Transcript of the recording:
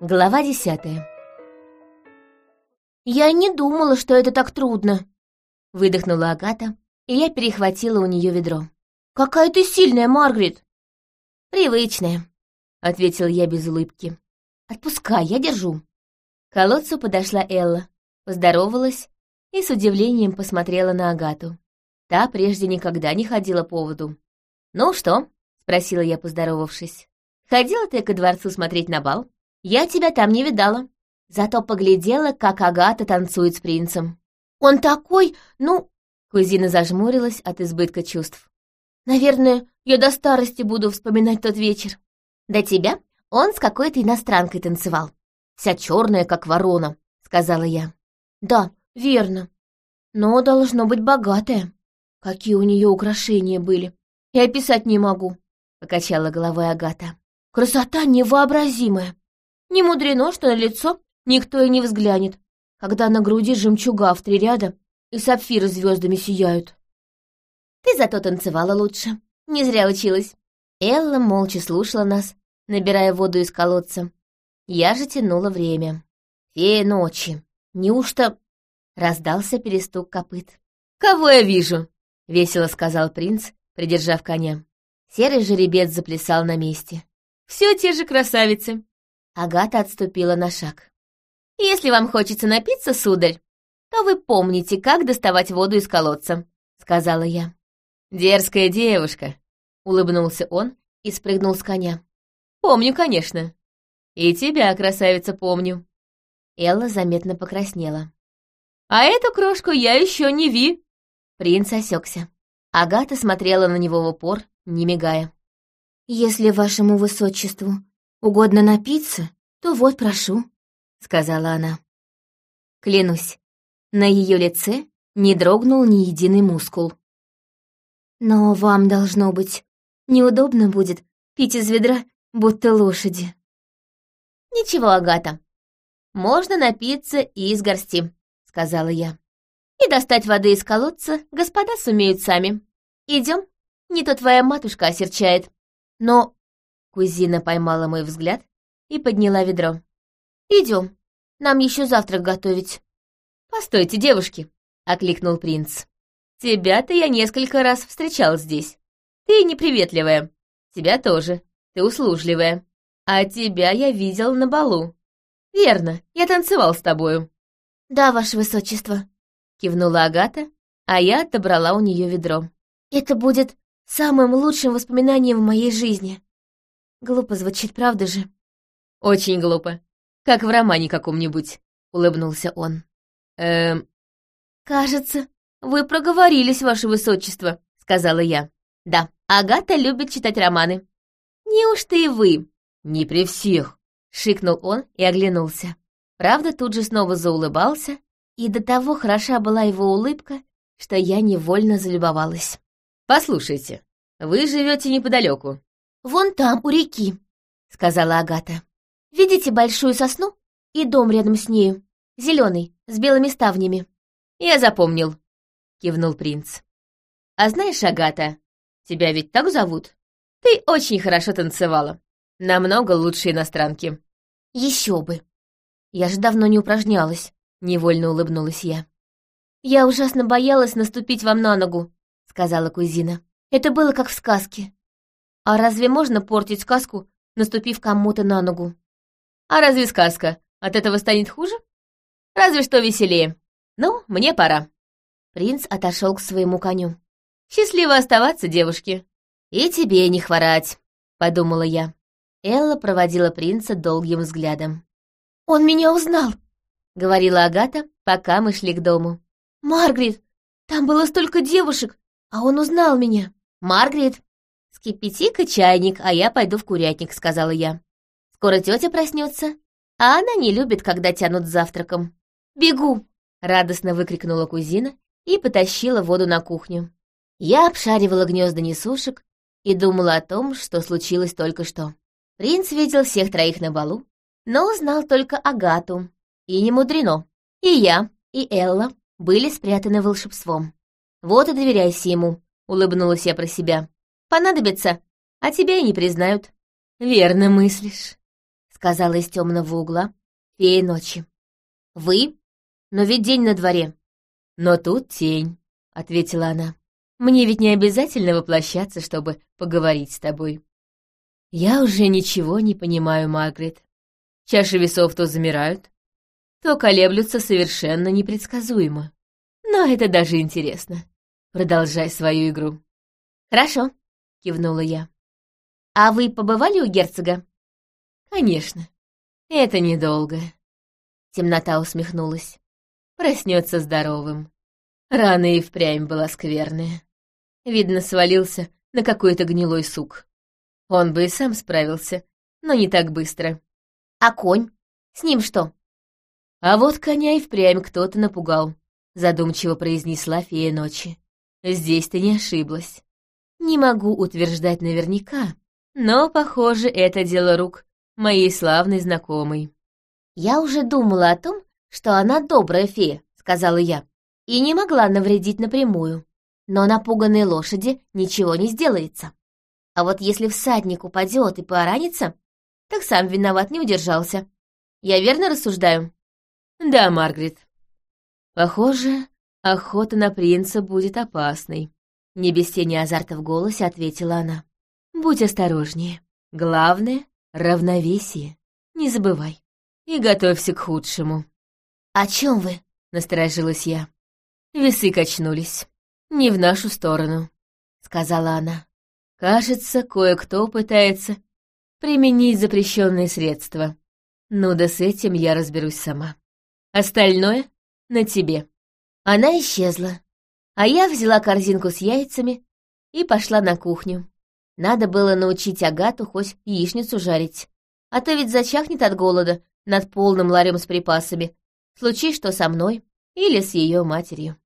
Глава десятая. «Я не думала, что это так трудно», — выдохнула Агата, и я перехватила у нее ведро. «Какая ты сильная, Маргарет!» «Привычная», — ответил я без улыбки. «Отпускай, я держу». К колодцу подошла Элла, поздоровалась и с удивлением посмотрела на Агату. Та прежде никогда не ходила по воду. «Ну что?» — спросила я, поздоровавшись. «Ходила ты ко дворцу смотреть на бал? Я тебя там не видала. Зато поглядела, как Агата танцует с принцем». «Он такой, ну...» Кузина зажмурилась от избытка чувств. «Наверное, я до старости буду вспоминать тот вечер». «До тебя он с какой-то иностранкой танцевал. Вся черная, как ворона», — сказала я. «Да, верно. Но должно быть богатая. Какие у нее украшения были. Я описать не могу», — покачала головой Агата. «Красота невообразимая. Не мудрено, что на лицо никто и не взглянет, когда на груди жемчуга в три ряда и сапфиры звездами сияют». «Ты зато танцевала лучше. Не зря училась». Элла молча слушала нас, набирая воду из колодца. Я же тянула время. «Фея ночи! Неужто...» Раздался перестук копыт. «Кого я вижу?» — весело сказал принц, придержав коня. Серый жеребец заплясал на месте. «Все те же красавицы!» Агата отступила на шаг. «Если вам хочется напиться, сударь, то вы помните, как доставать воду из колодца», — сказала я. «Дерзкая девушка», — улыбнулся он и спрыгнул с коня. «Помню, конечно. И тебя, красавица, помню». Элла заметно покраснела. «А эту крошку я еще не ви!» Принц осекся. Агата смотрела на него в упор, не мигая. «Если вашему высочеству угодно напиться, то вот прошу», — сказала она. Клянусь, на ее лице не дрогнул ни единый мускул. «Но вам, должно быть, неудобно будет пить из ведра, будто лошади». «Ничего, Агата, можно напиться и из горсти», — сказала я. «И достать воды из колодца господа сумеют сами. Идем, не то твоя матушка осерчает». Но кузина поймала мой взгляд и подняла ведро. Идем, нам еще завтрак готовить». «Постойте, девушки», — окликнул принц. «Тебя-то я несколько раз встречал здесь. Ты неприветливая. Тебя тоже. Ты услужливая. А тебя я видел на балу. Верно, я танцевал с тобою». «Да, ваше высочество», — кивнула Агата, а я отобрала у нее ведро. «Это будет самым лучшим воспоминанием в моей жизни. Глупо звучит, правда же?» «Очень глупо. Как в романе каком-нибудь», — улыбнулся он. «Эм...» «Кажется, вы проговорились, ваше высочество», — сказала я. «Да, Агата любит читать романы». «Неужто и вы?» «Не при всех», — шикнул он и оглянулся. Правда, тут же снова заулыбался, и до того хороша была его улыбка, что я невольно залюбовалась. «Послушайте, вы живете неподалеку». «Вон там, у реки», — сказала Агата. «Видите большую сосну и дом рядом с нею, зеленый, с белыми ставнями?» «Я запомнил», — кивнул принц. «А знаешь, Агата, тебя ведь так зовут? Ты очень хорошо танцевала. Намного лучше иностранки». «Еще бы! Я же давно не упражнялась», — невольно улыбнулась я. «Я ужасно боялась наступить вам на ногу», — сказала кузина. «Это было как в сказке. А разве можно портить сказку, наступив кому-то на ногу? А разве сказка от этого станет хуже? Разве что веселее. Ну, мне пора». Принц отошел к своему коню. «Счастливо оставаться, девушки. И тебе не хворать», — подумала я. Элла проводила принца долгим взглядом. «Он меня узнал», — говорила Агата, пока мы шли к дому. «Маргарет, там было столько девушек, а он узнал меня». «Маргарет, скипяти-ка чайник, а я пойду в курятник», — сказала я. «Скоро тетя проснется, а она не любит, когда тянут завтраком». «Бегу!» — радостно выкрикнула кузина и потащила воду на кухню. Я обшаривала гнезда несушек и думала о том, что случилось только что. Принц видел всех троих на балу, но узнал только Агату. И не мудрено. И я, и Элла были спрятаны волшебством. Вот и доверяйся ему, улыбнулась я про себя. Понадобится, а тебя и не признают. Верно мыслишь, сказала из темного угла фея ночи. «Вы? Но ведь день на дворе». «Но тут тень», — ответила она. «Мне ведь не обязательно воплощаться, чтобы поговорить с тобой». «Я уже ничего не понимаю, Маргарет. Чаши весов то замирают, то колеблются совершенно непредсказуемо. Но это даже интересно. Продолжай свою игру». «Хорошо», — кивнула я. «А вы побывали у герцога?» «Конечно. Это недолго». Темнота усмехнулась. Проснется здоровым. Рана и впрямь была скверная. Видно, свалился на какой-то гнилой сук. Он бы и сам справился, но не так быстро. «А конь? С ним что?» «А вот коня и впрямь кто-то напугал», — задумчиво произнесла фея ночи. «Здесь ты не ошиблась. Не могу утверждать наверняка, но, похоже, это дело рук моей славной знакомой». «Я уже думала о том, что она добрая фея», — сказала я, «и не могла навредить напрямую. Но напуганной лошади ничего не сделается. А вот если всадник упадет и поранится, так сам виноват не удержался. Я верно рассуждаю?» «Да, Маргарет. Похоже, охота на принца будет опасной», — не без тени азарта в голосе ответила она. «Будь осторожнее. Главное — равновесие. Не забывай. И готовься к худшему». «О чем вы?» — насторожилась я. Весы качнулись. «Не в нашу сторону», — сказала она. «Кажется, кое-кто пытается применить запрещенные средства. Ну да с этим я разберусь сама». Остальное на тебе». Она исчезла, а я взяла корзинку с яйцами и пошла на кухню. Надо было научить Агату хоть яичницу жарить, а то ведь зачахнет от голода над полным ларем с припасами, случись что со мной или с ее матерью.